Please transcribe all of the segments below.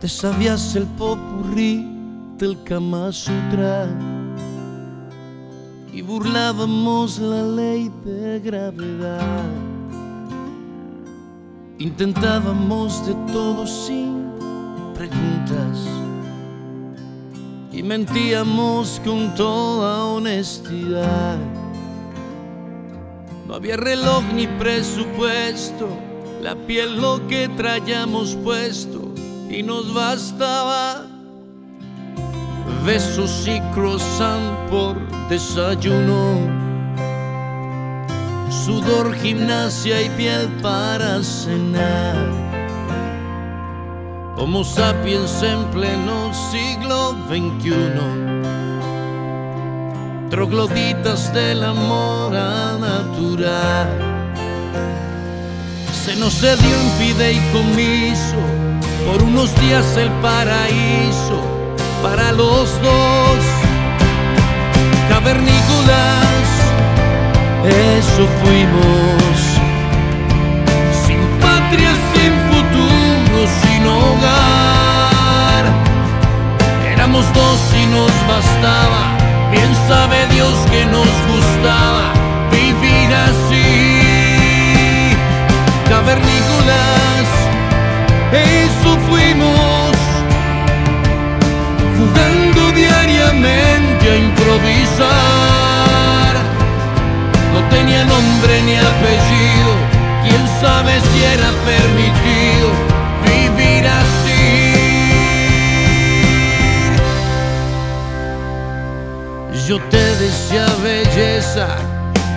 te sabías el popurrí del Kama Sutra y burlábamos la ley de gravedad. Intentábamos de todo sin preguntas y mentíamos con toda honestidad. No había reloj ni presupuesto, la piel lo que traíamos puesto y nos bastaba besos y croissant por desayuno, sudor, gimnasia y piel para cenar. Homo sapiens en pleno siglo XXI, trogloditas del amor natural. Se nos dio en fideicomiso por unos días el paraíso para los dos. Cavernícolas, eso fuimos. Sin patria, sin futuro, sin hogar. Éramos dos y nos bastaba. Bien sabe No tenía nombre ni apellido, quién sabe si era permitido vivir así. Yo te decía belleza,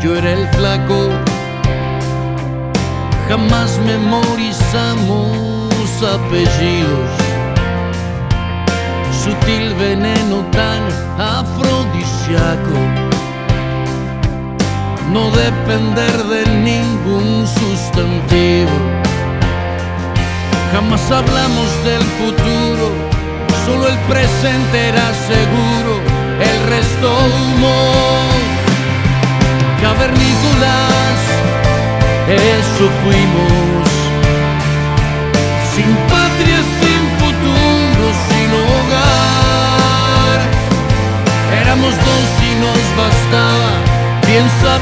yo era el flaco, jamás memorizamos apellidos. Sutil veneno tan No depender de ningún sustantivo. Jamás hablamos del futuro, solo el presente era seguro, el resto humo. Cavernícolas, eso fuimos.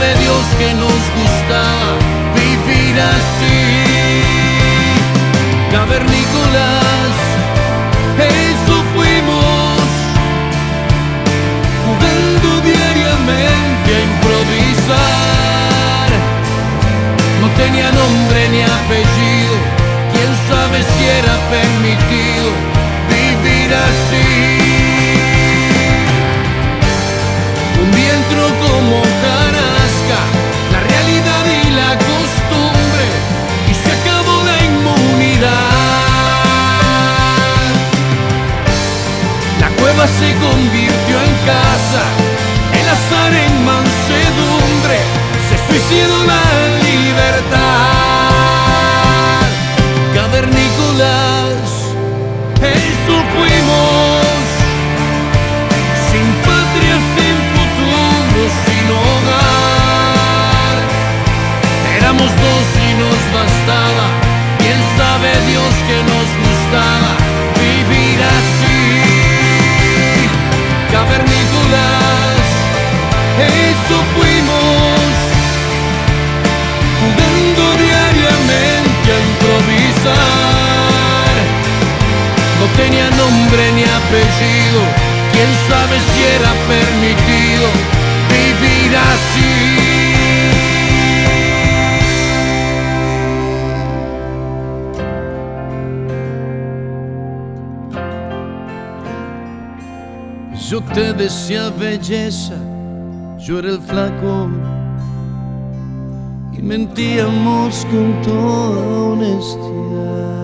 Sabe Dios que nos gustaba vivir así. Cavernícolas, eso fuimos. Jugando diariamente a improvisar. No tenía nombre ni apellido. Quién sabe si era permitido vivir así. Se convirtió en casa, el azar en mansedumbre, se suicidó la quién sabe si era permitido vivir así. Yo te decía belleza, yo era el flaco y mentíamos con toda honestidad.